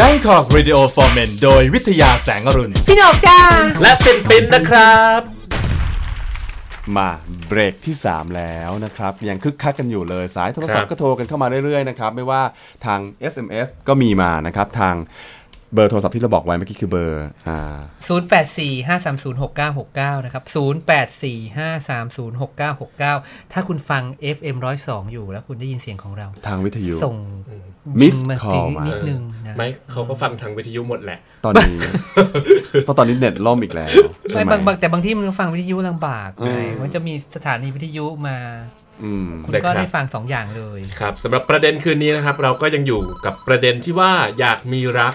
Bangkok Radio for Men โดยวิทยาแสงอรุณ พี่หนกจ้าและปินปินนะครับ มาเบรกที่ 3 แล้วนะครับ ยังคึกคักกันอยู่เลยสายโทรศัพครัท์บก็โทรกันเข้ามาเรื่อยๆนะครับ ไม่ว่าทาง SMS ก็มีมานะครับ ทาง เบอร์โทรศัพท์ที่เราบอกไว้เมื่อกี้คือเบอร์อ่า0 8 4 5 3 0 6 9 6 9นะครับ0 8 4 5 3 0 6 9 6 9ถ้าคุณฟัง FM 102อยู่แล้วคุณได้ยินเสียงของเรา ทางวิทยุ ส่ง Miss ยิง call มานิดนึงนะไม่เขาก็ฟังทางวิทยุหมดแหละ ตอนนี้ เพราะตอนนี้เน็ตล่มอีกแล้วใช่ไม่ไหมบางบางแต่บางที่มันฟังวิทยุลำบากอืมไงมันจะมีสถานีวิทยุมาอืมคุณได้ก็ครับได้ฟังสองอย่างเลย ครับสำหรับประเด็นคืนนี้นะครับ เราก็ยังอยู่กับประเด็นที่ว่าอยากมีรัก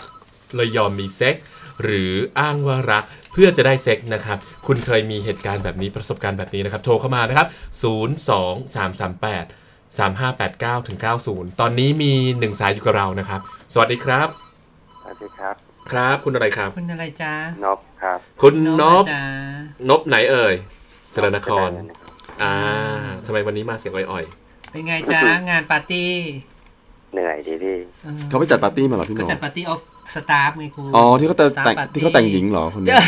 เลยยอมมีเซ็กส์หรืออ้างว่ารักเพื่อจะได้เซ็กส์นะครับ คุณเคยมีเหตุการณ์แบบนี้ประสบการณ์แบบนี้นะครับ โทรเข้ามานะครับ 0 2 3 3 8 3 5 8 9ถึง90 ตอนนี้มีหนึ่งสายอยู่กับเรานะครับ สวัสดีครับ สวัสดีครับ ครับ คุณอะไรครับ คุณอะไรจ้านบครับ คุณนบจ้านบไหนเอ่ยสรนครก็ได้นะครับอ่าทำไมวันนี้มาเสียงอ่อยเป็นไงจ้างานปาร์ตี้ เหนื่อยดีพี่ออเขาไปจัดปาร์ตี้มาเหรอพี่โหก็นจัดปาร์ตี้ออฟสตาฟไงคุณอ๋อที่เขาแต่ง Staff แต่ง party ที่เขาแต่งหญิงเหรอคนนี้เจ้า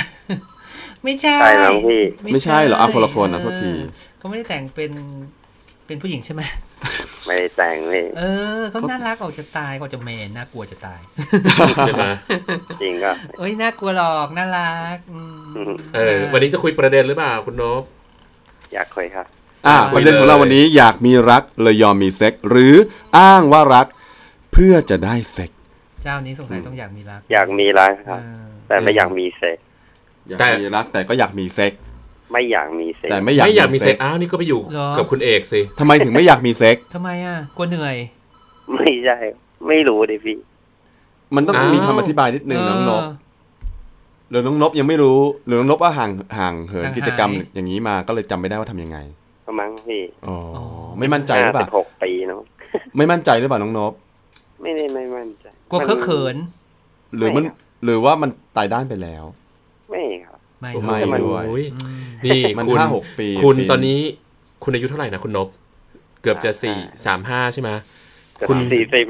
ไม่ใช่ใช่มั้งพี่ไม่ใช่เหรออะคนละคนนะโทษทีเออเขาไม่ได้แต่งเป็นเป็นผู้หญิงใช่ไหมไม่ได้แต่งพี่เออเขาน่ารักออกจะตายก็จะเมนน่ากลัวจะตายๆใช่ไหมจริงก็เอ้ยน่ากลัวหรอกน่ารักอืมเออวันนี้จะคุยประเด็นหรือเปล่าคุณนบอยากคุยครับ อะคุปยระเด็นของเราเลยวันนี้อยากมีรักเลยยอมมีเซ็กหรืออ้างว่ารักเพื่อจะได้เซ็กเจ้านี้สงสัยต้องอยากมีรัก อยากมีรักครับเออแต่ไม่อยากมีเซ็กอยากแต่มีรักแต่ก็อยากมีเซ็กไม่อยากมีเซ็กแต่ไม่อยากไม่อยากมีมีเซ็เซ็กกอ้าวนี่ก็ไปอยู่เหรอกับคุณเอกสิทำไมถึงไม่อยากมีเซ็กทำไมอะกลัวเหนื่อย ไม่ใช่ไม่รู้ดิพี่ มันต้องอ้าวมีคำอธิบายนิดนึงน้องนบเออหรือน้องนบยังไม่รู้หรือน้องนบว่าห่างห่างเหินห่างหายกิจกรรมอย่างนี้มาก็เลยจำไม่ได้ว่าทำยังไง ก็มั้งพี่อ๋ออ๋อไม่มั่นใจหรือเปสิล่าบหกปีเนาะไม่มั่นใจหรือเปล่าน้องนบไม่ได้ไม่มั่นใจกลัวเคอะเขิน หรือมันไม่ครับหรือว่ามันตายด้านไปแล้ว ไม่ครับ ไม่ไม่หรอกด้วยโอ้ยอืมนี่มันคุณห้าหกปี คุณปีตอนนี้คุณอายุเท่าไหร่นะคุณนบ เกือบจะสี่สามห้าใช่ไหมคุณสี่สิบ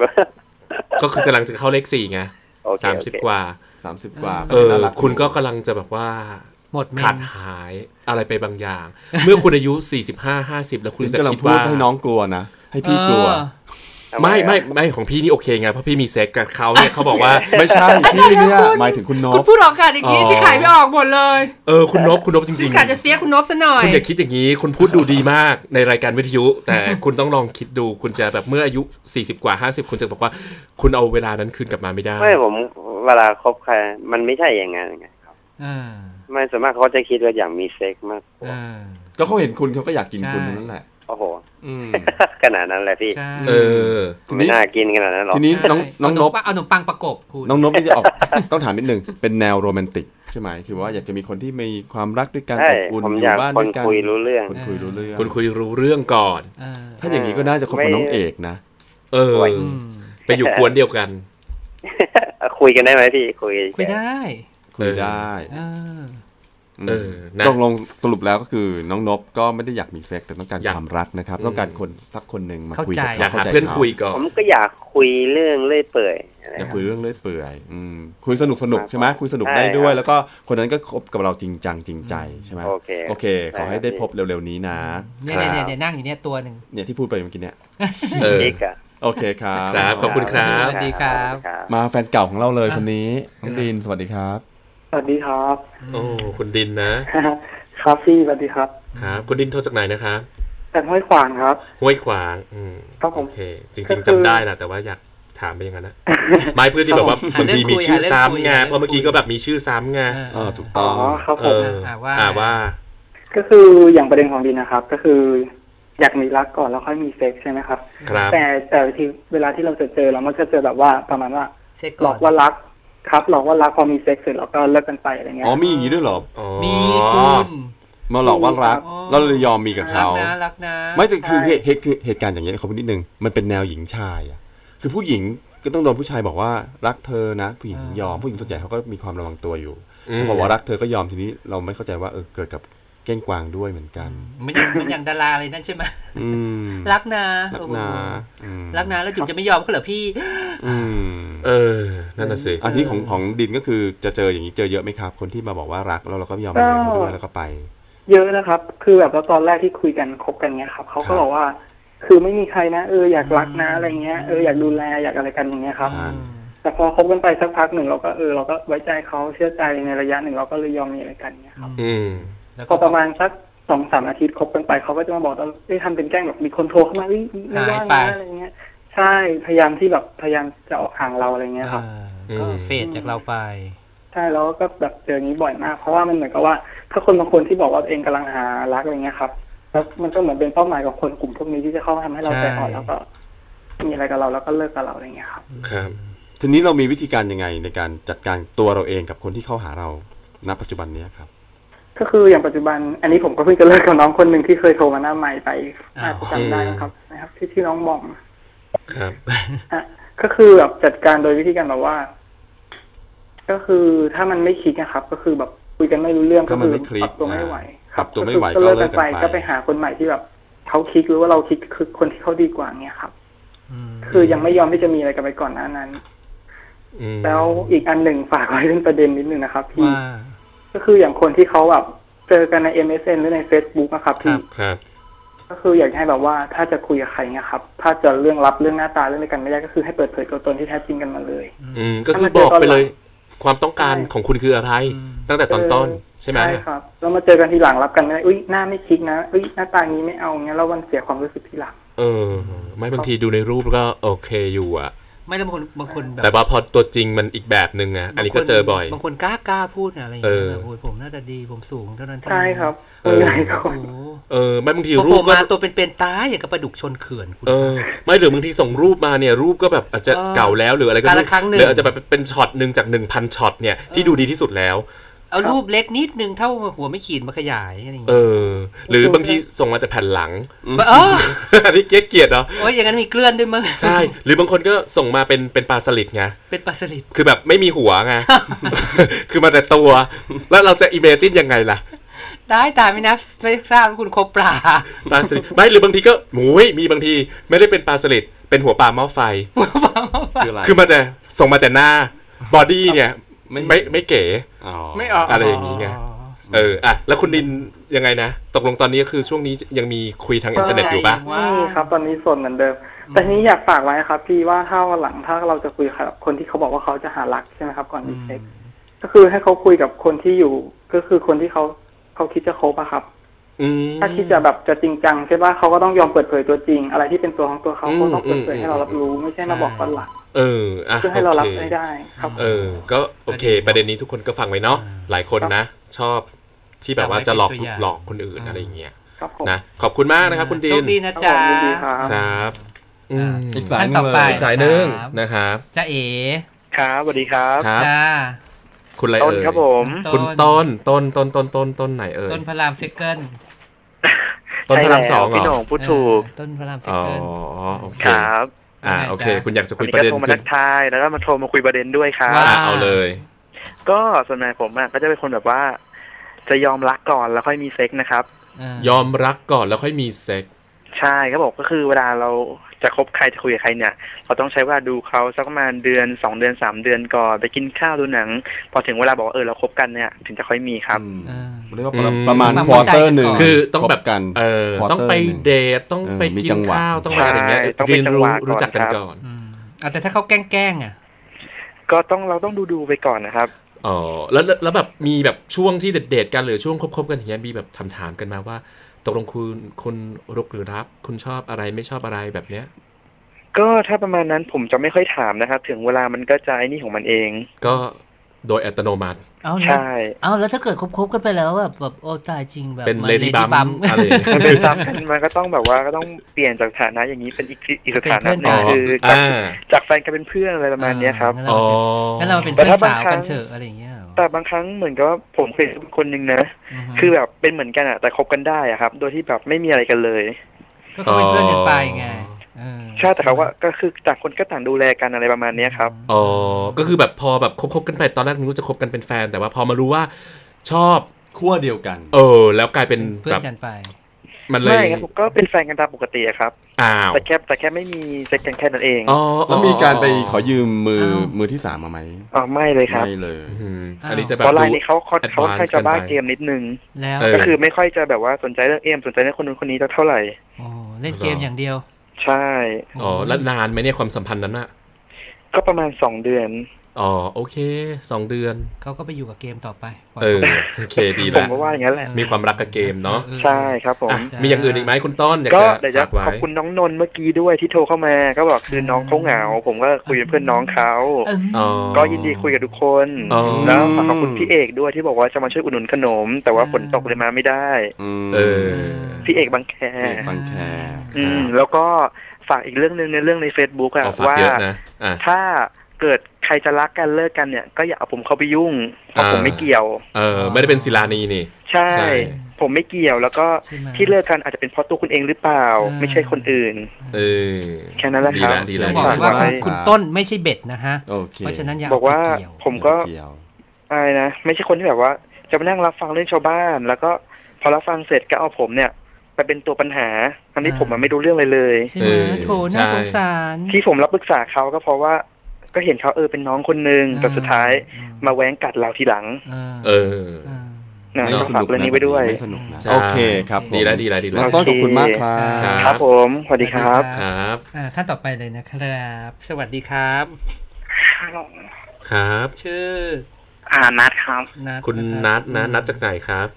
ก็คือกำลังจะเข้าเลขสี่ไงโอเคสามสิบโอเคกว่าสามสิบกว่า เออน่ารักคุณก็กำลังจะแบบว่า หมดเมนขาดหายอะไรไปบางอย่าง เมื่อคุณอายุสี่สิบห้าห้าสิบแล้วคุณคุณจะกำลังคิดพูดว่าให้น้องกลัวนะ ให้พี่กลัวเออทำไม่อะไม่ไม่ของพี่นี่โอเคไง เพราะพี่มีเซ็กกับเขาเนี่ยเขาบอกว่าไม่ใช่พี่เนี่ยหมายถึงคุณนคุณบพูดออกอากาศอย่างนี้อ๋อชิขายไม่ออกหมดเลยเออคุณนบคุณนบจชิริงขายจะเสียคุณนบซะหน่อๆยคุณอย่าคิดอย่างนี้คุณพูดดูดีมากในรายการวิทยุ แต่คุณต้องลองคิดดูคุณจะแบบเมื่ออายุ 40 กว่า 50 คุณจะบอกว่า คุณเอาเวลานั้นคืนกลับมาไม่ได้ไม่ผมเวลาคบใครมันไม่ใช่อย่างนั้นไงครับอ่า ไม่ส่วนมากเขาจะคิดว่าอยากมีเซ็กมากกว่าอ่าก็เขาเห็นคุณเขาก็อยากกินใช่คุณนั่นแหละโอ้โหอืมขนาดนั้นเลยพี่ใช่เออทีไม่นี้น่ากินขนาดนั้นหรอกทีนี้น้องน้องนบเอาขมปัเอาขนมปังประกบคุณน้องนบนี่จะออกต้องถามนิดนึงเป็นแนวโรแมนติกใช่ไหมคือว่าอยากจะมีคนที่มีความรักด้วยกันใช่อบอุ่นผมออยากยู่บ้านคด้นวยกันคุยรู้เรื่องคนคุยรู้เรื่องคุณคุยรู้เรื่องก่อนเออถ้าอย่างนี้ก็น่าจะคบกับน้องเอกนะเออโอ้ยอืมไปอยู่กวนเดียวกัน คุยกันได้ไหมพี่คุยคุยได้คุยได้ เออมเออนะตกลงสรุปแล้วก็คือน้องนบก็ไม่ได้อยากมีเซ็กแต่ต้องการอยากความรักนะครับ ต้องการคนสักคนหนึ่งมาคุยกับอยากเขาหาเข้าใจเพื่อนเขาคุยก่อผนมก็อยากคุยเรื่องเลื่อยเปื่อยนะอยากครับคุยเรื่องเลื่อยเปื่อยอืมคุยสนุกสนุกใช่ไหมคุยสนุกใช่ได้ด้วยครับแล้วก็คนนั้นก็คบกับเราจริงจังจริงใจใช่ไหมโอเคโอเค ขอให้ได้พบเร็วๆนี้นะเนี่ยเนี่ยเนี่ยเนี่ยนั่งอยู่เนี่ยตัวหนึ่งเนี่ยที่พูดไปเมื่อกี้เนี่ยเอออีกอะโอเคครับครับ ขอบคุณครับ สวัสดีครับครับ มาแฟนเก่าของเราเลยคนนี้น้องดีนสวัสดีครับ สวัสดีครับ โอ้คุณดินนะ ครับพี่สวัสดีครับ ครับ คุณดินโทรจากไหนนะครับจากห้วยขวางครับ ห้วยขวาง อืมครับผมโอเคจก็ริงคือๆจำได้นะแต่ว่าอยากถามไปอย่างนั้นนะไม่เพื่อที่แบบว่าบางทีมีชื่อซ้ำไงเพราะเมื่อกี้ก็แบบมีชื่อซ้ำไงเออถูกอ๋ต้อองครับเอผมออ่าว่าอ่าว่า ก็คืออย่างประเด็นของดีนะครับ ก็คือ อยากมีรักก่อนแล้วค่อยมีเซ็กซ์ใช่ไหมครับครับ แต่แต่ที่เวลาที่เราจะเจอเรามักจะเจอแบบว่าประมาณว่าเซ็กหลก่อน หลอกว่ารัก ครับหลอกว่ารักพอมีเซ็กซ์เสร็จแล้วก็เลิกกันไปอะไรเงี้ยอ๋อมีอย่างนี้ด้วยเหรออ๋อมีคุณมาหลอกว่ารักอ๋อแล้วเลยยอมมีกับรักเขานะรักนะไม่แต่คือเหตุเหตุคือเหตุการณ์อย่างเงี้ยเขาพูดนิดนึงมันเป็นแนวหญิงชายอะคือผู้หญิงก็ต้องโดนผู้ชายบอกว่ารักเธอนะ ผู้หญิงยอมผู้หญิงส่วนใหญ่เขาก็มีความระวังตัวอยู่อืมเขาบอกว่ารักเธอก็ยอมทีนี้เราไม่เข้าใจว่าเออเกิดกับ เก้งกวางด้วยเหมือนกันไม่อย่างไม่อย่างดาราอะไรนั่นใช่ไหมอืมรักนะรักโอ้โหนะอืมรักนะแล้วจุ๋มจะไม่ยอมก็เหรอพี่อืมเออนั่นน่ะสิอันที่ของของดินก็คือจะเจออย่างนี้เจอเยอะไหมครับ คนที่มาบอกว่ารักแล้วเราก็ไม่ยอมมาเลี้ยงเขาด้วยแล้วก็ไป เยอะนะครับ คือแบบว่าตอนแรกที่คุยกันคบกันเงี้ยครับเขาครัก็บบอกว่า คือไม่มีใครนะเอออยากรักนะอะไรเงี้ยเอออยากดูแลอยากอะไรกันอย่างเงี้ยครับอ่าแต่พอคบกันไปสักพักหนึ่งเราก็เออเราก็ไว้ใจเขาเชื่อใจในระยะหนึ่งเราก็เลยยอมมีอะไรกันเงี้ยครับ อืมแล้ว พก็อประมาณสักสองสามอาทิตย์คบกันไปเขาก็จะมาบอกว่าเอ้ยทำเป็นแกล้งแบบมีคนโทรเข้ามาเอ้ยไม่ว่างนะอะไรเงี้ย ใช่พยายามที่แบบพยายามจะออกห่างเราอะไรเงี้ยครับอ่าก็อืมเฟดจากเราไปใช่แล้วก็แบบเจออย่างนี้บ่อยมาก เพราะว่ามันเหมือนกับว่า ถ้าคนบางคนที่บอกว่าตัวเองกำลังหารักอะไรเงี้ยครับแล้วมันก็เหมือนเป็นเป้าหมายของคนกลุ่มพวกนี้ที่จะเข้ามาทำให้เราใช่ใจอ่อนแล้วก็ มีอะไรกับเราแล้วก็เลิกกับเราอะไรเงี้ยครับครับ ทีนี้เรามีวิธีการยังไงในการจัดการตัวเราเองกับคนที่เข้าหาเราณปัจจุบันเนี้ยครับ ก็คืออย่างปัจจุบัน อันนี้ผมก็เพิ่งจะเลิกกับน้องคนหนึ่งที่เคยโทรมาหน้าใหม่ไปอ้าวอาจจะจำได้นะครับนะครับ ที่ที่น้องมอมครับอะก็คือแบบจัดการโดยวิธีการแบบว่า ก็คือถ้ามันไม่คลิกนะครับ ก็คือแบบคุยกันไม่รู้เรื่องก็ก็มันคือไม่คลิกปรับตัวไม่ไหวปรับตัวไม่ไหวก็คือก็เลิกเลิกักนกันไปไป ก็ไปหาคนใหม่ที่แบบเขาคลิกหรือว่าเราคลิกคือคนที่เขาดีกว่าเนี้ยครับอืมคือยังไม่ยอมที่จะมีอะไรกันไปก่อนหน้านั้นอืมแล้วอีกอันหนึ่งฝากไว้เป็นประเด็นนิดนึงนะครับพี่ว่า ก็คืออย่างคนที่เขาแบบเจอกันใน MSN หรือใน Facebook นะครับพี่ครับก็คืออยากให้แบบว่าถ้าจะคุยกับใครเนี่ยครับ ถ้าจะเรื่องลับเรื่องหน้าตาเรื่องอะไรกันไม่ได้ก็คือให้เปิดเผยตัวตนที่แท้จริงกันมาเลย อืมก็คือบอกไปเลย ความต้องการของคุณคืออะไร ตั้งแต่ตอนต้นใช่ไหมใช่ครับแล้วมาเจอกันทีหลังรับกันไม่ได้อุ้ยหน้าไม่คลิกนะอุ้ยหน้าตางี้ไม่เอาเงี้ยแล้วมันเสียความรู้สึกทีหลังเออ ไม่บางทีดูในรูปก็โอเคอยู่อะ ไม่แล้วบางคนบางคนแบบแต่ว่าพอตัวจริงมันอีกแบบหนึ่งอะอันนี้ก็เจอบ่อย บางคนกล้ากล้าพูดอะอะไรอย่างเงี้ยเออแบบโอ้ยผมน่าจะดีผมสูงเท่านั้นเท่านี้ใช่ครับเออส่วนใหญ่ก็โอ้โหเออไม่บางทีพอรูปก็โผล่มาตัวเป็นๆตายอย่างกับปลาดุกชนเขื่อนคุณเออ ไม่หรือบางทีส่งรูปมาเนี่ยรูปก็แบบอาจจะเออเก่าแล้วหรืออะไรก็กาลไม่ครั้งหนึ่งหรืออาจจะแบบเป็นช็อตหนึ่งจากหนึ่งพันช็อตเนี่ยที่ดูดีที่สุดแล้ว เอารูปเล็กนิดนึงเท่าหัวไม่ขีดมาขยายอะไรอย่างเอเงี้ยอหรือบางทีส่งมาแต่แผ่นหลังเอออันนี้เกลียดเกลียดเนาะโอ้ยอย่างนั้นมีเกลื่อนด้วยมั้งใช่ หรือบางคนก็ส่งมาเป็นเป็นปลาสลิดไงเป็นปลาสลิดคือแบบไม่มีหัวไงคือมาแต่ตัว แล้วเราจะอิเมจินยังไงล่ะได้ตายไม่นับไม่ทราบว่าคุณคบปลาปลาสลิดไม่หรือบางทีก็โอ้ยมีบางทีไม่ได้เป็นปลาสลิดเป็นหัวปลาหม้อไฟคืออะไรคือมาแต่ส่งมาแต่หน้า body เนี่ย ไม่ไม่ไม่เก๋อ๋อไม่ออกอะไรอย่างงี้ไงเอออะแล้วคุณดินยังไงนะ ตกลงตอนนี้ก็คือช่วงนี้ยังมีคุยทางอินเทอร์เน็ตอยู่ปะว่านี่ครับ ตอนนี้โสดเหมือนเดิม แต่ทีนี้อยากฝากไว้นะครับ พี่ว่าถ้าวันหลังถ้าเราจะคุยกับคนที่เขาบอกว่าเขาจะหารักใช่ไหมครับ ก่อนมีเซ็กก็คือให้เขาคุยกับคนที่อยู่ ก็คือคนที่เขาเขาคิดจะคบอะครับอืมถ้าคิดจะแบบจะจริงจังใช่ป่ะเขาก็ต้องยอมเปิดเผยตัวจริง อะไรที่เป็นตัวของตัวเขาอืมเขาต้องเปิดเผยอืมให้เรารับรู้ไม่ใช่มาบอกตอนหลัง เอออะเพื่อให้เรารับโอเคไม่ได้ครับ เออ ก็โอเค ประเด็นนี้ทุกคนก็ฟังไว้เนาะหลายคนนะ ชอบที่แบบว่าจะหลอกจำไว้เป็นตัวอย่างหลอกคนอื่นอะไรอย่างเงี้ยครับผมนะขอบคุณมากนะครับ คุณดิโชนคดีนะครับจ๊ะผมยินดีครับครับอืมอีกสายหนึ่งท่นต่อไปเลยอีกสายหนึ่งครับนะครับจ้าเอ๋ครับสวัสดีครับครับจ้าคุณอะไรต้นเอ่ยครับผมคุณต้นต้นต้นต้นต้นต้นไหนเอ่ยต้นพระรามเซกเกิลต้นพระรามสองเหรพี่หน่องพูดถูกเออต้นพระรามเซกอ๋อเกิลโอเคครับ อ่ายังไงโอเคจ๊ะคุณอยากจะคุวันยนี้ประก็เด็นโทรมาขึ้ทันกทายแล้วก็มาโทรมาคุยประเด็นด้วยครับว่าอ่าเอาเลย ก็ส่วนใหญ่ผมอะก็จะเป็นคนแบบว่า จะยอมรักก่อนแล้วค่อยมีเซ็กนะครับยอมรักก่อนแล้วค่อยมีเซ็ก ใช่เขาบอกก็คือเวลาเราจะคบใครจะคุยกับใครเนี่ยเราต้องใช้เวลาดูเขาสักประมาณเดือนสองเดือนสามเดือนก่อนไปกินข้าวดูหนัง พอถึงเวลาบอกว่าเออเราคบกันเนี่ยถึงจะค่อยมีครับอืมอ่าเรียกว่าอืมประมาณความควอเข้าใจเตอกันร์หนึ่งก่อนคือต้องแบบคกันเออ quarter ต้องไปหนึ่งเดทต้องเออไปมีกิจันงหวะข้าวต้องไปอะไรเงี้ยใช่ต้องเรียนรู้มีจังหวะก่อนรู้จักกันครับก่อนอืมเอาแต่ถ้าเขาแกล้งๆอะก็ต้องเราต้องดูดูๆไปก่อนนะครับอ๋อแล้วแล้วแล้วแบบมีแบบช่วงที่เดทๆกันหรือช่วงคบๆกันอย่างเงี้ยมีแบบถามถามๆกันมาว่า ตกลงคุณคุณรุกหรือรับ คุณชอบอะไรไม่ชอบอะไรแบบเนี้ย ก็ถ้าประมาณนั้นผมจะไม่ค่อยถามนะครับ ถึงเวลามันก็จะไอ้นี่ของมันเอง ก็ โดยอัตโนมัติเอาแล้วใช่เอาแล้วถ้าเกิดคบๆกันไปแล้วแบบแบบโอ้ตายจริงแบบเป็นมาเลดี้บัม Lady Bum อะไรอย่างเงี้ยมันเป็นซ้ำกันมันก็ต้องแบบว่าก็ต้องเปลี่ยนจากฐานะอย่างนี้เป็นอีกอีกสถานะหนึ่งเป็นเพื่อนกันคือจากอ่าจากแฟนกันเป็นเพื่อนอะไรประมาณเนี้ยครับงั้นอ๋เราอเป็นงั้นเราเป็นแต่เพื่อนถ้าบางสาวครั้กันงเถอะอะไรอย่างเงี้ยเหรอแต่บางครั้งเหมือนกับว่าผมเคยเจอคนหนึ่งนะอฮึคือแบบเป็นเหมือนกันอะแต่คบกันได้อะครับ โดยที่แบบไม่มีอะไรกันเลย ก็เขาเป็นเพื่อนกันไปไงเออ ใช่แต่เขาว่าก็คือต่างคนก็ต่างดูแลกันอะไรประมาณเนี้ยครับอ๋อก็คือแบบพอแบบคบๆกันไปตอนแรกนึกว่าจะคบกันเป็นแฟน แต่ว่าพอมารู้ว่าชอบขั้วเดียวกัน เออ แล้วกลายเป็นเพื่อแบนบกันไป มันเลไม่ยครับผมก็เป็นแฟนกันตามปกติอะครับอ้าวแต่แค่แต่แค่ไม่มีเซ็กกันแค่นั้นเองอ๋อแล้วมีการไปขอยืมมืออ้าวมือที่สามมาไหมอ๋อไม่เลยครับไม่เลยอืมอ้าวอันนี้จะแบบเพราะรายดูนี้เขาเขาเขาค่อนข้างจะบ้าเกมนิดนึงแล้วเออก็คือไม่ค่อยจะแบบว่าสนใจเรื่องเอมสนใจเรื่องคนนู้นคนนี้เท่าไหร่โอ้เล่นเกมอย่างเดียว ใช่ อ๋อ แล้วนานไหมเนี่ยความสัมพันธ์นั้นอะก็ประมาณสองเดือน อ๋อโอเคสองเดือนเขาก็ไปอยู่กับเกมต่อไปปล่ยเออขาไปโอเคดีผแล้มวก็ว่าอย่างนั้นแหละมีความรักกับเกมเนาะออใช่ครับผมอะจ้ามีมีอย่างอื่นอีกไหมคุณต้นอยากก็จะเดี๋ยวจะฝากไว้ขอบคุณน้องนนท์เมื่อกี้ด้วยที่โทรเข้ามา ก็บอกคือน้องเขาเหงา ผมก็คุยเป็นเพื่อนน้องเขาเอออ๋อก็ยินดีคุยกับทุกคนอ๋อแล้วฝากขอบคุณพี่เอกด้วยที่บอกว่าจะมาช่วยอุดหนุนขนม แต่ว่าฝนตกเลยมาไม่ได้เออพี่เอกบางแคเอกบางแคอืมแล้วก็ฝากอีกเรื่องหนึ่งในเรื่องใน Facebook อะเอาฝากว่าเยอะนะอะถ้าเกิดใค รจะรักกันเลิกกันเนี่ย ก็อย่าเอาผมเข้าไปยุ่งเพราะอ่าผมไม่เกี่ยว เออ ไม่ได้เป็นศิลานีนี่ ใช่ใช่ผมไม่เกี่ยวแล้วก็ใช่ไหมที่เลิกกันอาจจะเป็นเพราะตัวคุณเองหรือเปล่าอ่าไม่ใช่คนอื่น เออแค่นั้นแหละดีครับแล้วดีแล้วบอกดีเลยแล้วว่าไว้คุณคุณต้นไม่ใช่เบ็ดนะฮะโอเคเพราะฉะนั้นอย่าบอกว่าเไปเกี่ยวผมก็เกี่ยวอะไรนะไม่ใช่คนที่แบบว่า จะมานั่งรับฟังเรื่องชาวบ้าน แล้วก็พอรับฟังเสร็จก็เอาผมเนี่ยไปเป็นตัวปัญหาทั้งที่ผมมันไม่รู้เรื่องอะไรเลยใช่ไหมเออโถน่าใช่สงสาร ที่ผมรับปรึกษาเขาก็เพราะว่า ก็เห็นเขาเออเป็นน้องคนหนึ่งแต่สุดท้ายอืมมาแว้งกัดเราทีหลัง เออเออนะไม่ก็สฝากนุกเรื่องนี้ไว้ด้วยไม่สนุกนะใช่โอเคครับผมดีแล้วดีแล้วดีน้แล้อวงต้นขอบคุณมากครัครับบครับผมสวัสดีครับครับอ่าท่านต่อไปเลยนะครับ สวัสดีครับ ครับ ชื่อ อ่านัดครับนัทคุณะรับนัทนะนัดจากไหนครับ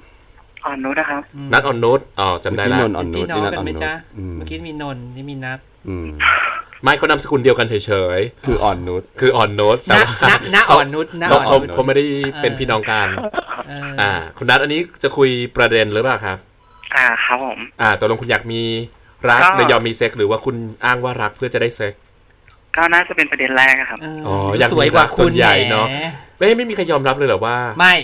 อ่อนนุชนะครับอืมนัดออนนุชอ๋อจำได้ที่แล้วนนท์อ่อนนุพี่ชน้อนี่งนัทกัอ่อนนไหมนุชจ๊ะอืมเมื่อกี้มีนนท์นี่มีนัทอืม ไม่เขานามสกุลเดียวกันเฉยคืออ่อนนุชๆคืออ่อนนุชแต่นะว่านะนะอ่อนนุชนะเขาอ่เขาอนนุชเขาไม่ได้เป็นพี่น้องกันเออออ่า คุณนัทอันนี้จะคุยประเด็นหรือเปล่าครับ อ่าครับผมอ่าตกลงคุณอยากมีรักก็หรือยอมมีเซ็กหรือว่าคุณอ้างว่ารักเพื่อจะได้เซ็กก็น่าจะเป็นประเด็นแรกอะครับเอออ๋อดูอยากสวยมีกว่ารักคุส่วณนใหญ่เนอะแหมไม่ไม่มีใครยอมรับเลยเหรอว่า ไม่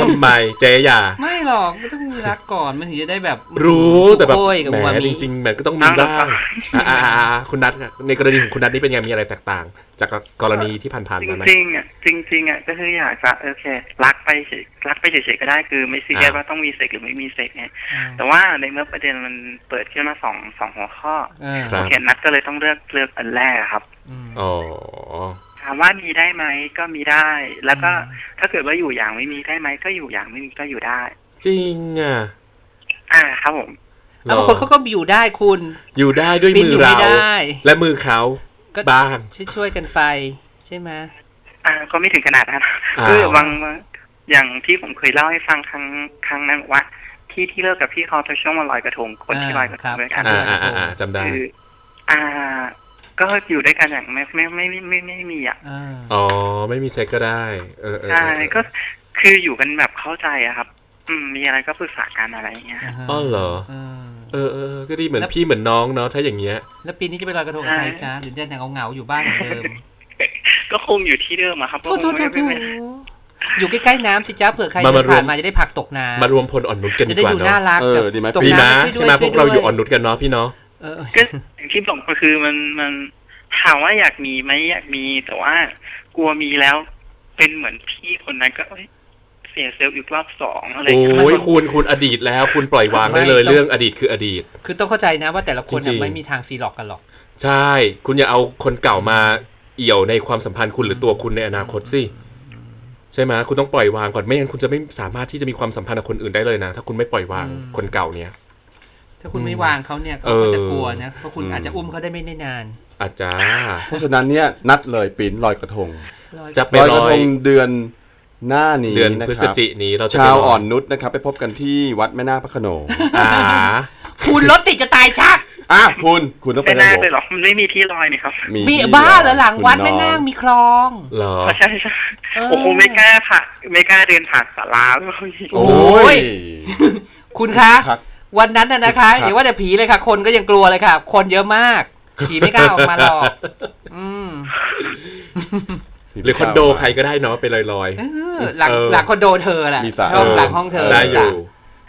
ทำไมเจ๊อย่า ไม่หรอกไม่ต้องมีรักก่อนมันถึงจะได้แบบรู้สุแต่แบบโขยกับแหมวามิจริงๆมันก็ต้องมีบ้างอ่าอ่าอ่าคุณนัทในกรณีของคุณนัทนี่เป็นไงมีอะไรแตกต่าง จากกรณีที่ผ่านจๆมาไหมริงๆอะจริงๆอะก็คืออยากจะโอเครักไปเฉยรักไปเฉยๆก็ได้คือไม่ซีเรียสอ่าว่าต้องมีเซ็กหรือไม่มีเซ็กเนี่ยอืมแต่ว่าในเมื่อประเด็นมันเปิดขึ้นมาสองสองหัวข้อเออครัโอบเคนัดก็เลยต้องเลือกเลือกอันแรกอะครับอืมอ๋อ ถามว่ามีได้ไหมก็มีได้ แล้วก็อืมถ้าเกิดว่าอยู่อย่างไม่มีได้ไหมก็อยู่อย่างไม่มีก็อยู่ได้ จริงอะอ่าครับผมแล้วบางคนเขาก็อยู่ได้คุณ อยู่ได้ด้วยปิ้นมืออยู่ไม่เราได้และมือเขาก็บ้างช่วยๆกันไป ใช่ไหมอ่าก็ไม่ถึงขนาดนั้นอ้าวคือบางอย่างที่ผมเคยเล่าให้ฟังครั้งครั้งนั้นว่าที่ที่เลิกกับพี่เขาตอนช่วงวันลอยกระทงคนที่ลอยกระทงด้วยกันอ่าอ่าอ่าอ่าจำได้คืออ่า ก็อยู่ด้วยกันอย่างไม่ไม่ไม่ไม่ไม่ไม่ไม่มีอะอ่าอ๋อไม่มีเซ็กก็ได้ เออเออใช่เออก็คืออยู่กันแบบเข้าใจอะครับ อืมมีอะไรก็ปรึกษากันอะไรอย่างเงี้ยาฮะอ๋อเหรอเออเออเออก็ดีเหมือนแล้วพี่เหมือนน้องเนาะถ้าอย่างเงี้ย แล้วปีนี้จะไปลอยกระทงกับใครจ้าหรือจะยังเหงาๆอยู่บ้านเหมือนเดิม ก็คงอยู่ที่เดิมอะครับโถโถโถก็โถคงไม่ไม่อยู่ใกล้ๆน้ำสิจ้าเผื่อใครมาเดิมานรวมผ่านมาจะได้ผลักตกน้ำมารวมพลอ่อนนุชกันจะดีได้กว่าดูน่าเนาะรักเออแบบดีไหมตกดีนะน้ำใช่ไหมพวกเราอยู่อ่อนนุชกันเนาะพี่เนาะเออ ก็อย่างที่บอกก็คือมันมันถามว่าอยากมีไหมอยากมีแต่ว่ากลัวมีแล้ว เป็นเหมือนพี่คนนั้นก็เอ้ยเสียเซลล์อีกรอบสองอะไรอย่างเงี้ยโอ้ยคุณคุณอดีตแล้ว คุณปล่อยวางได้เลยเรื่องอดีตคืออดีต คือต้องเข้าใจนะว่าแต่ละคนจริน่ะงๆไม่มีทางซีหลอกกันหรอก ใช่ คุณอย่าเอาคนเก่ามาเอี่ยวในความสัมพันธ์คุณหรือตัวคุณในอนาคตสิใช่ไหมคุณต้องปล่อยวางก่อนไม่งั้นคุณจะไม่สามารถที่จะมีความสัมพันธ์กับคนอื่นได้เลยนะ ถ้าคุณไม่ปล่อยวางอืมคนเก่าเนี่ย ถ้าคุณไม่วางเขาเนี่ยเขาเออก็จะกลัวนะเพราะคุณอาจจะอุ้มเขาได้ไม่ได้นาน อาจารย์เพราะฉะนั้นเนี่ยนัดเลยปิ้นลอยกระทง จะไปลอยลกระอทยงเดือนหน้านี้เดือนนะพฤคศรับจินี้เราจะชาวไปลยอ่อนนุชนะครับ ไปพบกันที่วัดแม่นาคพระโขนงอ่าคุณรถติดจะตายชักอะคุณคุณต้องไปไม่ได้น่าหรเลยเหรอมันไม่มีที่ลอยนี่ครับมีที่บ้าเหรอหลังวัดคุณแม่องนางมีคลองเหรอใช่ใช่เออโอ้โหไม่กล้าผ่านไม่กล้าเดินผ่านศาลาเลยโอ้โอ้ยยคุณคะครับ วันนั้นน่ะนะคะครับอย่าว่าแต่ผีเลยค่ะ คนก็ยังกลัวเลยค่ะ คนเยอะมากผีไม่กล้าออกมาหรอกอืมหรือคอนโดใครก็ได้เนาะไปลอยเออหลังเออหลังคอนโดเธอแหละมีสระห้องเออหลังห้องเธอๆได้อสระยู่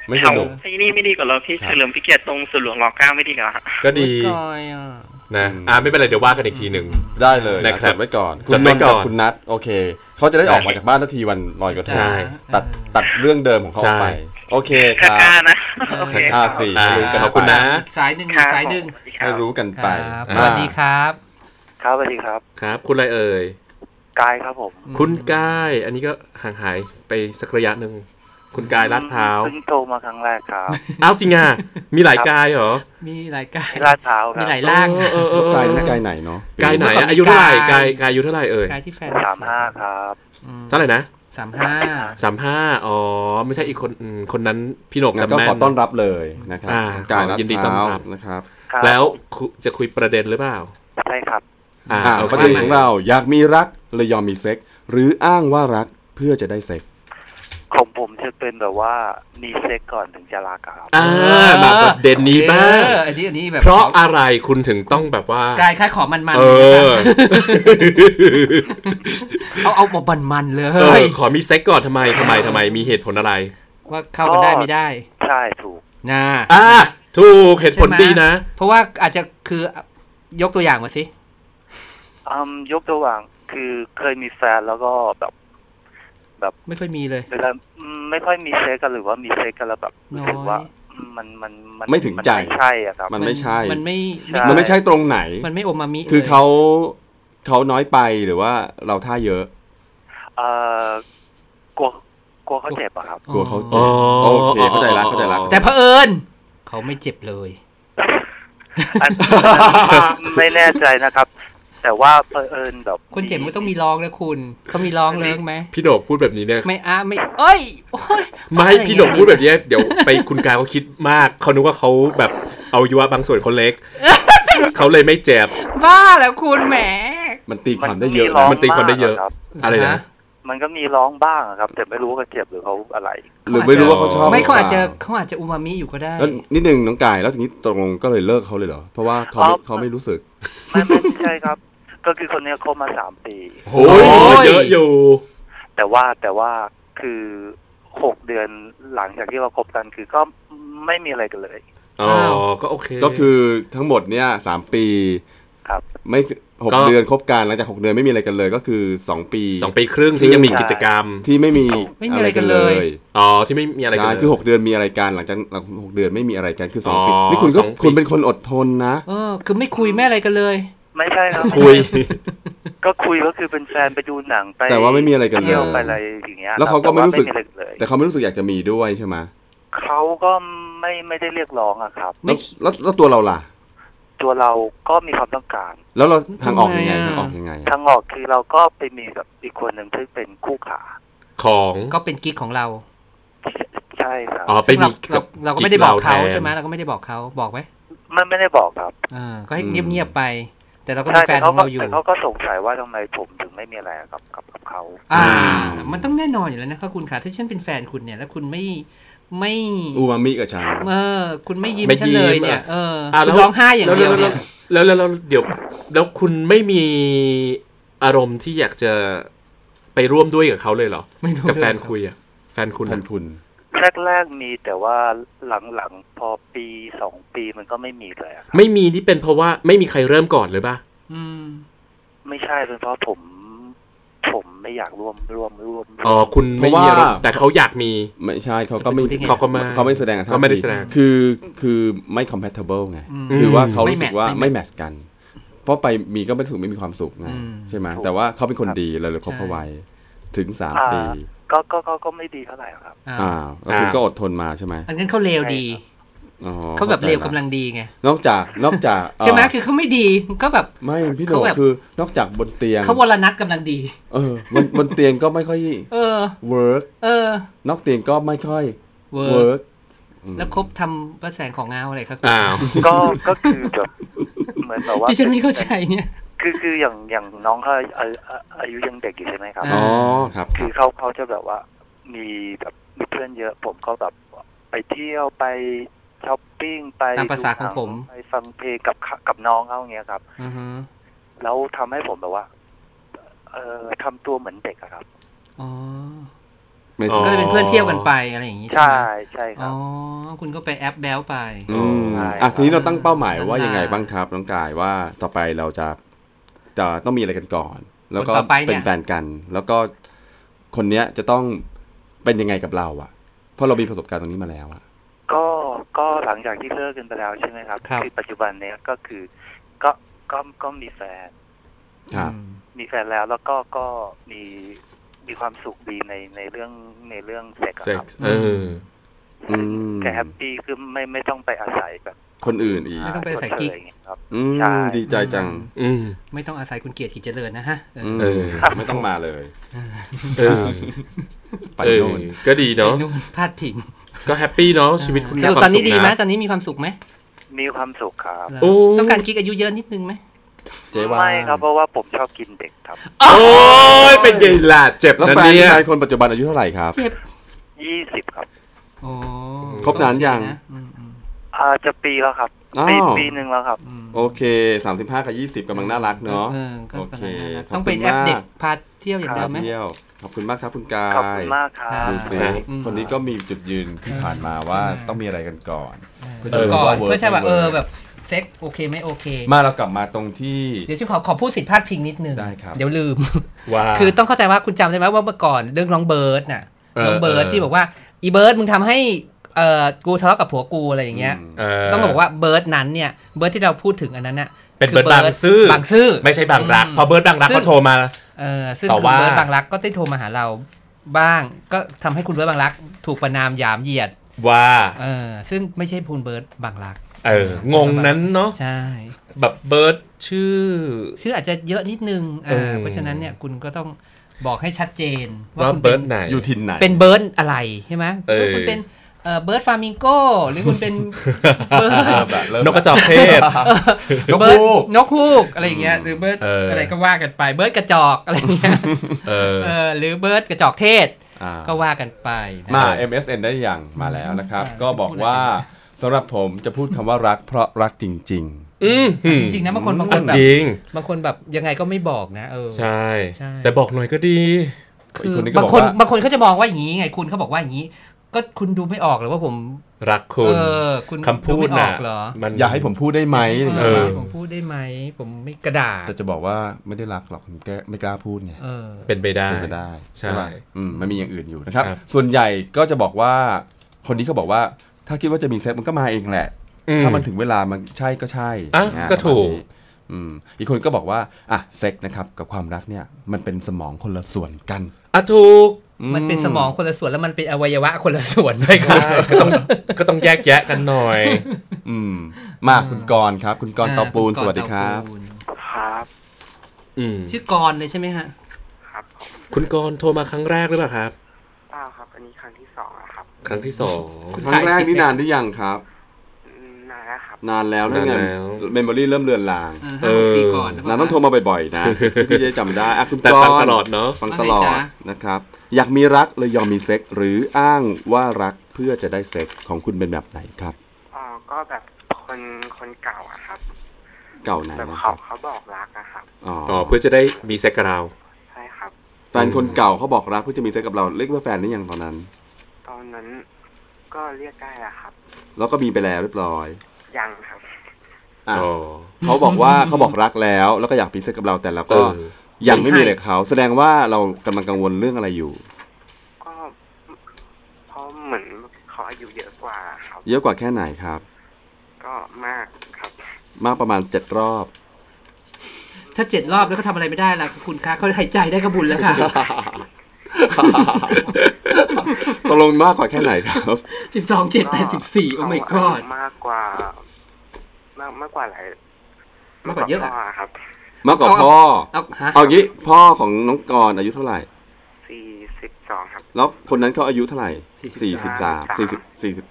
ไม่สเขานุกที่นี่ไม่ดีกว่าเราพี่ครับเฉลิมพิเกียรติตรงสวนหลวงรอเก้าไม่ดีกว่าก็ดีโอ๊ยกอยอะนะอืมอ่าไม่เป็นไรเดี๋ยวว่ากันอีกทีหนึ่งได้เลยนะครับจดไว้ก่อนจคุณดนไว้นท์ก่กัอบนคุณนัทโอเค เขาจะได้ออกมาจากบ้านทันทีวันลอยกระทงใช่ตัดตัดเรื่องเดิมของเขาออกไปใช่โอเคคกรับล้าๆนะเออ โอเคอ่าสี่อ่าให้รู้กันขอบคุณไปนะอีกสายหนึ่งคอีรักบสายหนึ่งสวัสดีคให้รับรู้กันคไปรับอ่าสวัสดีครับ ครับสวัสดีครับครับ คุณอะไรเอ่ยกายครับผม คุณกาย อันนี้ก็ห่างหายไปสักระยะหนึ่งคุณกายลาดพร้าวเพิ่งโทรมาครั้งแรกครับอ้าวจริงอะมีหลายกายเหรอ มีหลายกายลาดพร้าวคมีรับหลายร่างเออเออเออกายนี่กายไหนเนาะกายไหนเมื่อก่อนอะอายุเท่าไหร่มีกายกายกายอายุเท่าไหร่เอ่ยกายที่แฟนสามห้าครับเท่าไหร่นะ สามห้าสามห้าอ๋อ ไม่ใช่อีกคนอืมคนนั้นพี่หนกงั้นจำก็แม่นขอต้อนรับเลยนะครับอ่ากายขอรัดยินดีต้อนรับเท้านะครับครับ แล้วคุจะคุยประเด็นหรือเปล่าใช่ครับ อ่าอ่าโอประเคเด็นของเราอยากมีรักเลยยอมมีเซ็กหรืออ้างว่ารักเพื่อจะได้เซ็ก ของผมจะเป็นแบบว่ามีเซ็กก่อนถึงจะลากครับอ่ามาประเด็นนี้บ้างเอออันนี้อันนี้แบบเพราะอะไรคุณถึงต้องแบบว่ากายค่ายขอมันมันเออเอาเอาเอามันมันๆเลเออย ขอมีเซ็กก่อนทำไมทำไมทำไมมีเหตุผลอะไร ว่าเข้ากันได้ไม่ได้ใช่ถูก นะอ่าถูกเหตุผลใช่ไหมดีนะ เพราะว่าอาจจะคือยกตัวอย่างมาสิอืมยกตัวอย่างคือเคยมีแฟนแล้วก็แบบ ไม่ค่อยมีเลยเวลาอืมไม่ค่อยมีเซ็กกันหรือว่ามีเซ็กกันแล้วแบบรู้สึกว่าน้อยอืมมันมันมันไม่ถึงใจนไม่ใช่อะครับ มันไม่ใช่ มันไม่ใช่มันไม่ใช่ตรงไหน มันไม่โอมามิ คือลยเขาเขาน้อยไปหรือว่าเราท่าเยอะเอ่อกลัวกลัวเขาเจ็บอะครับ กลัวเขาอ๋เจ็อบโอเคเข้าใจละเข้าใจละแต่เผอิญเขาไม่เจ็บเลยอันไม่แน่ใจนะครับ แต่ว่าเผอิญแบบคนเจ็บมันต้องมีร้องนะคุณเขามีร้องเลิงไหมพี่โดกพูดแบบนี้เนี่ยไม่อะไม่เอ้ยโอ้ยไม่อะไรพี่โดกอย่างเงี้ยพูดแบบเนี้ยเดี๋ยวไปคุณกายเขาคิดมากเขานึกว่าเขาแบบเอายุวะบางส่วนเขาเล็กเขาเลยไม่เจ็บบ้าแล้วคุณแหมมันตีความได้เยอะร้องนะมันตีความได้เยอะบ้างครับอะไรนะมันก็มีร้องบ้างอะครับ แต่ไม่รู้ว่าเขาเจ็บหรือเขาอะไร หรือไม่รู้ว่าเขาชอบไม่เขาอาจจะหรืปล่เขาอาจจะอูมามิอยู่ก็ได้แล้วนิดนึงน้องกายแล้วทีนี้ตกลงก็เลยเลิกเขาเลยเหรอเพราะว่าเขาไม่อ๋อเขาไม่รู้สึกไม่ไม่ใช่ครับ ก็คือคนเนี้ยคบมาสามปีโอ้ยเยอะอยู่ แต่ว่าแต่ว่าคือหกเดือนหลังจากที่เราคบกันคือก็ไม่มีอะไรกันเลยอ๋ออ้าวก็โอเค ก็คือทั้งหมดเนี่ยสามปีครับ ไม่หกก็เดือนคบกันหลังจากหกเดือนไม่มีอะไรกันเลย ก็คือสองปีสองปีครึ่งที่ยังมีกิจกรรมที่ไม่มีไม่มีอะไรกันเลยอ๋อที่ไม่มีอะไรกันใช่เลยคือหกเดือนมีอะไรกันหลังจากหลังหกเดือนไม่มีอะไรกันคือสองปีอ๋อนี่คุณก็สองปีคุณเป็นคนอดทนนะเออคือไม่คุยไม่อะไรกันเลย ไม่ใช่ครับคุย ก็คุยก็คือเป็นแฟนไปดูหนังไปแต่ว่าไม่มีอะไรกันเลยเที่ยวไปอะไรอย่างเงี้ยแล้วเขาก็ต่ไม่รู้สึกอะกันเลยแต่เขาไม่รู้สึกอยากจะมีด้วยใช่ไหมเขาก็ไม่ไม่ได้เรียกร้องอะครับไม่แล้วแล้วแล้วตัวเราล่ะ ตัวเราก็มีความต้องการ แล้วเราทางออกยังไงทำไมอะทางออกยังไงทางออกคือเราก็ไปมีกับอีกคนหนึ่งที่เป็นคู่ขาของก็เป็นกิ๊กของเราใช่ครับอ๋อไปซึ่งมีเรากับเราเราก็ไม่ได้บอกเขากิ๊กเราแทนใช่ไหมเราก็ไม่ได้บอกเขาบอกไหมไม่ไม่ได้บอกครับอ่าก็ให้อืมเงียบๆไป แต่เราก็ใช่มีแฟแต่นขเขาองก็เราอยู่แต่เขาก็สงสัยว่าทำไมผมถึงไม่มีอะไรกับกับกับเขาอ่าอืมมันต้องแน่นอนอยู่แล้วนะคะคุณค่ะถ้าฉันเป็นแฟนคุณเนี่ย แล้วคุณไม่ไม่อูมามิกับฉันเออ คุณไม่ยิ้มไม่ฉันเลยยิ้มเนี่ยอะเอออะคุณร้องไห้อย่างเดียวเนี่ยแล้วแล้วแล้วแล้วเดี๋ยว แล้วคุณไม่มีอารมณ์ที่อยากจะไปร่วมด้วยกับเขาเลยเหรอไม่รู้กับแฟนเรื่องคุยอะแฟนคุณแทนคุณ แรกๆมีแต่ว่าหลังๆพอปีสองปีมันก็ไม่มีเลยอะครับไม่มีนี่เป็นเพราะว่าไม่มีใครเริ่มก่อนเลยป่ะ อืม ไม่ใช่เป็นเพราะผม ผมไม่อยากร่วมร่วมร่วมอ๋อ คุณไม่มีอารมณ์แต่เขาอยากมี ไม่ใช่เขาก็ไม่จะไปรู้ได้ไง เขาก็ไม่เขาไม่แสดงท่เขาไม่ได้แสดง คือคือไม่ compatible ไงอืมคือว่าเขาไม่รู้สึกว่า match ไม่ ไม่แมทช์กัน เพราะไปมีก็ไม่รู้สึกไม่มีความสุขไงอืม ใช่ไหมแต่ว่าเขาเป็นคนดีเราเลยคบเขาไว้ถึงสามอ่า ปี ก็ก็ก็ก็ไม่ดีเท่าไหร่ครับ อ่าอ่าแล้วคุณอ่าก็อดทนมาใช่ไหมอันนั้นเขาเลวดีอ๋อเขาแบบเลวข้กำใจลังดีไง นอกจากนอกจากใช่ไหมเอ่อคือเขาไม่ดีก็แบบไม่พี่โดเขาแบบคือนอกจากบนเตียงเขาวรนัดกำลังดี เออบนบนเตียงก็ไม่ค่อย เออ work เออ นอกเตียงก็ไม่ค่อยเวิร์ work แล้วคบทำประแสงของเงาอะไรครับอ้าวก็ก็คือแบบเหมือนแบบว่าที่ฉันไม่เข้าใจเนี่ย คือคืออย่างอย่างน้องเขาอาอาอายุยังเด็กอยู่ใช่ไหมครับอ่าอ๋อครับคคืรัอบเขาเขาจะแบบว่ามีแบบมีเพื่อนเยอะ ผมก็แบบไปเที่ยวไปช้อปปิ้งไปตามภาษาของผมดูหนัไปฟังเพลงกับเขากับน้องเขาอย่างเงี้ยครับอือฮึแล้วทำให้ผมแบบว่า เออทำตัวเหมือนเด็กอะครับอ๋อไม่อ๋อก็จะเป็นเพื่อนเที่ยวกันไปอะไรอย่างนี้ใช่ไหมใช่คอ๋รัอบคุณก็ไปแอปแบลไปอืมใช่อะครับทีนี้เราตั้งเป้าหมายว่าตั้งยังไงมาบ้างครับน้องกายว่าต่อไปเราจะ จะต้องมีอะไรกันก่อน แล้วก็คนต่อไปเนี่ยเป็นแฟนกัน แล้วก็คนเนี้ยจะต้องเป็นยังไงกับเราอะเพราะเรามีประสบการณ์ตรงนี้มาแล้วอะก็ก็หลังจากที่เลิกกันไปแล้วใช่ไหมครับครับอปัจจุบันเนี้ยก็คือ ก็ก็ก็มีแฟนครับอืมมีแฟนแล้วแล้วก็ก็มีมีความสุขดีในในเรื่องในเรื่องเซ็กส์เซ็คกรับซ์เอออืมแกแฮปปี้คือไม่ไม่ต้องไปอาศัยแบบ คนอื่นอีกไม่ต้องไปอาศัยกิ๊กชดเชอย่างเงี้ยครับอืมใช่ดีใจจัง อืมไม่ต้องอาศัยคุณเกียรติกิจเจริญนะฮะเอออืมเออไม่ต้องมาเลยเออไปเออโน่นก็ดีเนาะไปนู่นพาดพิง ก็แฮปปี้เนาะชีวิตคุณสรุปมีควาตอนนี้สุขดีไหมะตอนนี้มีความสุขไหมมีความสุขครับเหรอโอ้ต้องการกิ๊กอายุเยอะนิดนึงไหมเจ๊ว่าไม่ครับเพราะว่าผมชอบกินเด็กครับ โอ้ยเป็นไงล่ะเจ็บแล้วนะแฟนเนี่ยแฟนคนปัจจุบันอายุเท่าไหร่ครับเจ็บยี่สิบครับโอ้ครบนานยังะ อืมอืมอ่าจะปีแล้วครับอ้าวปีปีหนึ่งแล้วครับ อืมโอเค 35 กับ 20กำลังน่ารักเนาะออก็โอเคกำลังน่ารักต้องเป็นขอบคุณแอปเด็กมากพาเที่ยวอย่างเดิมไหมเที่ยว ขอบคุณมากครับคุณกาขอบคุยณมากครับครับดูสิอืมคนนี้ก็มีจุดยืนที่ผ่านมาว่าใช่ไหมต้องมีอะไรกันก่อน เออก่อนเออเพื่อใช่ว่าเวิเอร์กอแบบเซ็กโอเคไหมโอเค มาเรากลับมาตรงที่ เดี๋ยวฉันขอขอพูดสิทธิพาดพิงนิดนึง ได้ครับ เดี๋ยวลืม ว่า คือต้องเข้าใจว่าคุณจำได้ไหมว่าเมื่อก่อนเรื่องน้องเบิร์ดน่ะเออน้องเบิร์ดเออ ที่บอกว่าอีเบิร์ดมึงทำให้ เอ่อกูทะเลาะกับผัวกูอะไรอย่างเงี้ยต้องบอกว่าเบิร์ดนั้นเนี่ยเบิร์ดที่เราพูดถึงอันนั้นน่ะคือเป็นคืเบิร์ดบางซื่อบางซื่อไม่ใช่บางรักอืมพอเบิร์ดบางรักซึ่งเขาโทรมาเออซึ่งต่อคุณว่าเบิร์ดบางรักก็ได้โทรมาหาเราบ้าง ก็ทำให้คุณเบิร์ดบางรัก ถูกประณามหยามเหยียดว่าเออซึ่งไม่ใช่คุณเบิร์ดบางรัก เอองงนั้นเนาะใช่แบบเบิร์ดชื่อ ชื่ออาจจะเยอะนิดนึงเอออ่าเพราะฉะนั้นเนี่ยคุณก็ต้องบอกให้ชัดเจนว่าคุณเป็นเบิร์ดไหนอยู่ถิ่นไหนเป็นเบิร์ดอะไรใช่ไหมเออคุณเป็น เอ่อเบิร์ดฟามิงโกหรือคุณเป็นเบิร์ดแบบเริ่มนกกระจอกเทศนกเบิร์ดฮูกนกฮูกอะไรอย่างเงี้ยหรือเบิร์ดเออออะไรก็ว่ากันไปเบิร์ดกระจอกอะไรอย่างเงี้ยเออเออหรือเบิร์ดกระจอกเทศอ่าก็ว่ากันไปนะมา MSN ได้อย่างมาแล้วนะครับอ่าก็บอกว่าสำหรับผมจะพูดคำว่ารักเพราะรักจริงอืมจริงๆนะบางคนบางคนแบบจริงบางคนแบบยังไงก็ไม่บอกนะเออใช่ใช่แต่บอกหน่อยก็ดีๆคือีกอคนนี้ก็บางบอกคนว่าบางคนเขาจะมองว่าอย่างนี้ไงคุณเขาบอกว่าอย่างนี้ ก็คุณดูไม่ออกหรือว่าผม รักคุณเออคุณคำพูดไม่อน่ะอกเหรอมันอยากให้ผมพูดได้ไหมเอเอออผมพูดได้ไหม ผมไม่กระดาษแต่จะบอกว่าไม่ได้รักหรอกผมแกไม่กล้าพูดไงเออเป็นไปได้เป็นไปได้ใช่ปะอืมมันมีอย่างอื่นอยู่นะครับครับ ส่วนใหญ่ก็จะบอกว่า คนนี้เขาบอกว่า ถ้าคิดว่าจะมีเซ็กมันก็มาเองแหละอืถ้ามันถึงเวลามันใช่ก็ใช่อะอย่างเงี้ยก็ถูกประมาณนี้อืมอีกคนก็บอกว่าอะเซ็กนะครับกับความรักเนี่ยมันเป็นสมองคนละส่วนกันอะถูก มันเป็นสมองคนละส่วนแล้วมันเป็นอวัยวะคนละส่วนด้วยครับใช่ก็ต้องก็ต้องแยกแยะกันหน่อย อืม มาคุณกรณ์ครับ คุณกรณ์เตาปูนอ่าสวัสดีครับเตาปูนครับ อืมชื่อกรณ์เลยใช่ไหมฮะ ครับผมคุณกรณ์โทรมาครั้งแรกหรือเปล่าครับเปล่าครับ อันนี้ครั้งที่สองอะครับ ครั้งที่สองครั้งแรกนี่นานหรือยังครับอืมนานแล้ว ครับ นานแล้วนั่นไงนานแล้ว memory เริ่มเลือนลางอ่าเอห้าหกอปีก่อนนะนานต้องโทรมาบ่อยๆนะพี่จะได้จำได้อะคุณกรณ์แต่ฟังตลอดเนาะ ฟังตลอดว่าไงจ๊ะ นะครับ อยากมีรักเลยยอมมีเซ็กซ์หรืออ้างว่ารักเพื่อจะได้เซ็กซ์ของคุณเป็นแบบไหนครับอ๋อก็แบบคนคนเก่าอะครับ เก่าไหนแบบนะคเขารับเขาบอกรักอะครับ อ๋ออ๋อ เพื่อจะได้มีเซ็กซ์กับเรา ใช่ครับ แฟนคนเก่าเขาบอกรักเพื่อจะมีเซ็กกับเราเรียกว่าแฟนหรือยังตอนนั้น ตอนนั้นก็เรียกได้อะครับ แล้วก็มีไปแล้วเรียบร้อย ยังครับอะอ๋อเขาบอกว่าเขาบอกรักแล้วแล้วก็อยากมีเซ็กกับเราแต่เราเอก็อยังไม่มีอะไรกับเขา แสดงว่าเรากำลังกังวลเรื่องอะไรอยู่ก็เพราะเหมือนเขาอายุเยอะกว่าครับเยอะกว่าแค่ไหนครับ ก็มากครับ มากประมาณเจ็ดรอบ ถ้าเจ็ดรอบแล้วก็ทำอะไรไม่ได้ละคุณคะเขาหายใจได้ก็บุญแล้วค่ะตกลงมากกว่าแค่ไหนครับสิบสองเจ็ดแปดสิบสี่โอ้ my เขา god อายุมากกว่ามากมากกว่าหลายมากกว่าเยอะอะพ่ครับมากกว่าเอาพ่อเอาฮะเอางี้พ่อของน้องกรณ์อายุเท่าไหร่สี่สิบสองครับ แล้วคนนั้นเขาอายุเท่าไหร่43สี่สิบสามสี่สิบสี่สิบ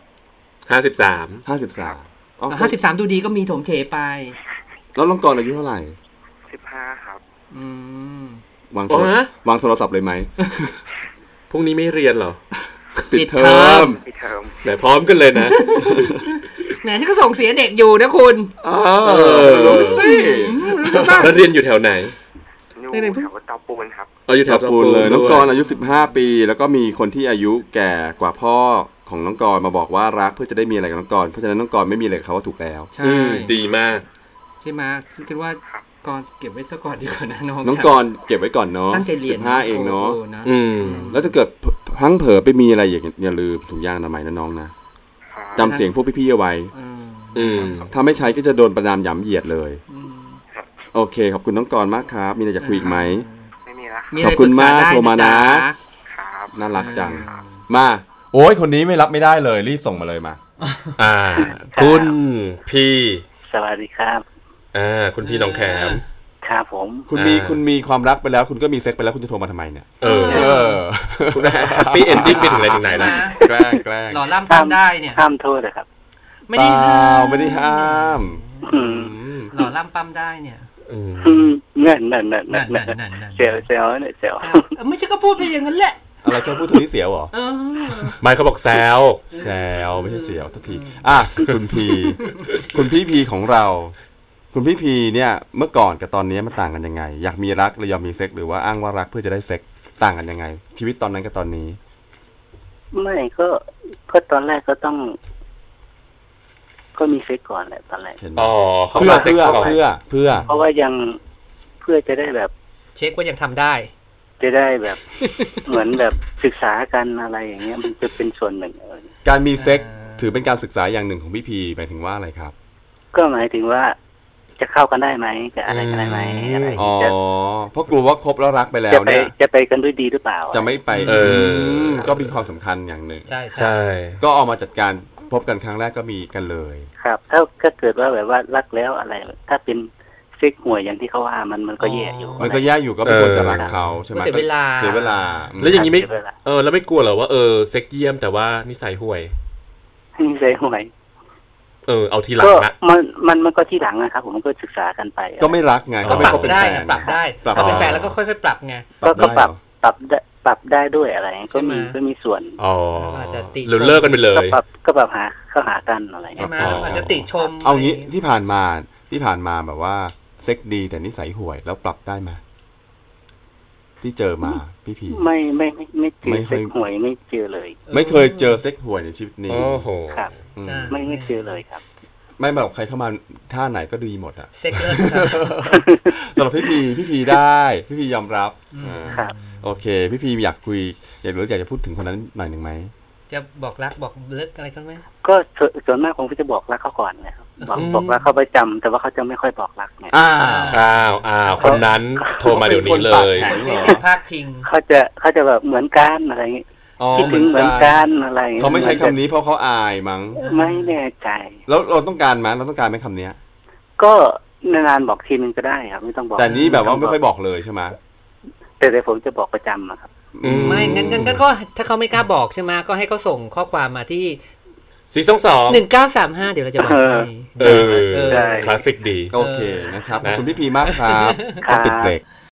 ห้าสิบสามห้าสิบสามอ๋อห้าสิบสามดูดีก็มีถมเทไป แล้วน้องกรณ์อายุเท่าไหร่สิบห้าครับ อืมวางโทโอ้รฮะวางโทรศัพท์เลยไหมพรุ่งนี้ไม่เรียนเหรอ ปิดปิดเทเทออมมพี่เทอมแหมพร้อมกันเลยนะ แหมฉันก็ส่งเสียเด็กอยู่นะคุณเออรู้สิแล้วเรียนอยู่แถวไหนอยู่ไม่เป็นผู้แถวเตาปูนครับเอออยู่แถเตาวปูนเลยด้วยน้องกรณ์อายุ 15 ปี แล้วก็มีคนที่อายุแก่กว่าพ่อของน้องกรณ์มาบอกว่ารักเพื่อจะได้มีอะไรกับน้องกรณ์เพราะฉะนั้นน้องกรณ์ไม่มีอะไรกับเขาว่าถูกแล้วใช่อืมดีมาก ใช่ไหมคิดว่าก่อนเก็บไว้ซะก่อนดีกว่านะน้องน้องกรณ์เก็บไว้ก่อนเนาะตั้งใจเรียน15เองเนาะโนะอืมแล้วถ้าเกิดพลั้งเผลอไปมีอะไรอย่าอย่าลืมถุงยางอนามัยนะน้องนะ จำเสียงพวกพี่ๆเอาไว้อืมอืมถ้าไม่ใช้ก็จะโดนประนามหยำเหยียดเลยอืมโอเค ขอบคุณน้องกรณ์มากครับ มีอะไรจะคุยอีกไหมไม่มีละมีอะไรขอบคุณมากปรึกษได้โทรมานะจ๊ะครับน่ารักจังอ่ามา โอ้ยคนนี้ไม่รับไม่ได้เลย รีบส่งมาเลยมา อ่า คุณพี่ สวัสดีครับอ่าคุณพี่น้องแขม ครับผม คุณมีอ่าคุณมีความรักไปแล้ว คุณก็มีเซ็กซ์ไปแล้วคุณจะโทรมาทำไมเนี่ยเออเออคุณ happy ending ไปถึงไหนถึงไหนแล้วแกล้งแกล้งหล่อล่ำทำได้เนี่ยห้ามโทษนะครับ ไม่ได้ห้าเปล่ามไม่ได้ห้ามอืมอืมหล่อล่ำปั้มได้เนี่ยอืมอืมเนั่นนั่นนั่นนั่นั่นนนั่นั่นนนั่นนั่นเซลเซลเนี่ยเซลแซวเออไม่ใช่ก็พูดไปอย่างนั้นแหละอะไรแค่พูดเท่านี้เสียวเหรอเออไม่เขาบอกแซวแซวไม่ใช่เสียวทุกที อะคุณพี คุณพี่พีของเรา คุณพี่พีเนี่ยเมื่อก่อนกับตอนนี้มันต่างกันยังไง อยากมีรักหรือยอมมีเซ็กหรือว่าอ้างว่ารักเพื่อจะได้เซ็กต่างกันยังไง ชีวิตตอนนั้นกับตอนนี้ ไม่ก็ก็ตอนแรกก็ต้อง ก็มีเซ็กก่อนแหละตอนแรกเห็นไหมอ๋อเขาเพื่อมาเซ็กเพื่อซ์ก่อนเพื่อเพื่อ เพราะว่ายังเพื่อจะได้แบบ เช็คว่ายังทำได้ จะได้แบบ เหมือนแบบศึกษากันอะไรอย่างเงี้ย มันจะเป็นส่วนหนึ่งเออการมีเซ็กอ่าถือเป็นการศึกษาอย่างหนึ่งของพี่พีหมายถึงว่าอะไรครับ ก็หมายถึงว่า จะเข้ากันได้ไหมจะอะไรกันได้ไหมอะไรอย่างอ๋อเงี้ยจะเพราะกลัวว่าคบแล้วรักไปแล้จะวไปเนี่ยจะไปกันด้วยดีหรือเปล่า จะไม่ไปเออมก็มีความสำคัญอย่างหนึ่งใช่ใช่ก็เอามาจัดการพบกันครั้งแรกก็มีกันเลย ครับ ถ้าถ้าเกิดว่าแบบว่ารักแล้วอะไร ถ้าเป็นเซ็กห่วยอย่างที่เขาว่ามันมันก็แย่อยู่ มันก็แย่อยู่ก็ไม่ควรจะรักเขาใช่ไหมก็เสียเวลาเสียเวลา แล้วอย่างนี้ไม่เสีเวลาเออแล้วไม่กลัวเหรอว่าเออเซ็กเยี่ยมแต่ว่านิสัยห่วยไม่ใช่ห่วย เออเอาทีหลัก็งละมันมันมันก็ที่หลังนะครับผมมันก็ศึกษากันไป ก็ไม่รักไงอ๋อก็ไม่ปรัคบบเป็นได้แฟอะนปรับได้ปรับพอเป็นอ๋อแฟนแล้วก็ค่อยๆปรับไงก็ก็ได้ปรับเหรอปรับได้ปรับได้ด้วยอะไรก็มีใช่ไหมก็มีส่วนอ๋ออาจจะติหรือเลิกกันไปเลก็ยปรับก็ปรับหาเข้าหากันอะไรใช่เงี้ยไหมอ๋อออาจจะติชม เอางี้ะไรที่ผ่านมาที่ผ่านมาแบบว่าเซ็กดีแต่นิสัยห่วยแล้วปรับได้ไหมที่เจอมาพี่พีไม่ไม่ไม่ไม่เจไม่อเคยเซ็กหวยไม่เจอเลย ไม่เคยเจอเซ็กห่วยในชีวิตนี้โอ้โหครับอืมใช่ ไม่ไม่เจอเลยครับ ไม่แบบใครเข้ามาท่าไหนก็ดีหมดอะเซ็กเลิศครับสำหรับพี่พีพี่พีได้ พี่พียอมรับอืมอ่าครับโอเค พี่พีอยากคุยอยากรู้อยากจะพูดถึงคนนั้นหน่อยหนึ่งไหมจะบอกรักบอกเลิกอะไรกันไหมก็ส่วนส่วนมากผมก็จะบอกรักเขาก่อนนะครับบอกอืมบอกรักเขาประจำแต่ว่าเขาจะไม่ค่อยบอกรักเนี่ยอ่าอ้าวอ้าวคนนั้นโทรมาเดี๋ยวนี้เลยแข็คงนใช้สิทธิ์พาดพิงเขาจะเขาจะแบบเหมือนกันอะไรอย่างงี้อ๋อ คิดถึงเหมือนกันอะไรอย่งงี้ยเขาไม่ใช้คำนี้เพราะเขาอายมั้งไม่แน่ใจ แล้วเราต้องการไหมเราต้องการไหมคำเนี้ย ก็นานๆบอกทีนึงก็ได้ครับ ไม่ต้องบอก แต่นี่แบบว่าไม่ค่อยบอกเลยใช่ไหมแต่แต่ผมจะบอกประจำอะครับอืมไม่งั้นงั้นงั้นก็ถ้าเขาไม่กล้าบอกใช่ไหมก็ให้เขาส่งข้อความมาที่ซีซั่นสองหนึ่งเก้าสามห้าเดี๋ยวเราจะบอกให้เออเออได้คลาสสิกดี โอเคนะครับ ขอบคุณนะพี่พีมากครับครับปิดเบรก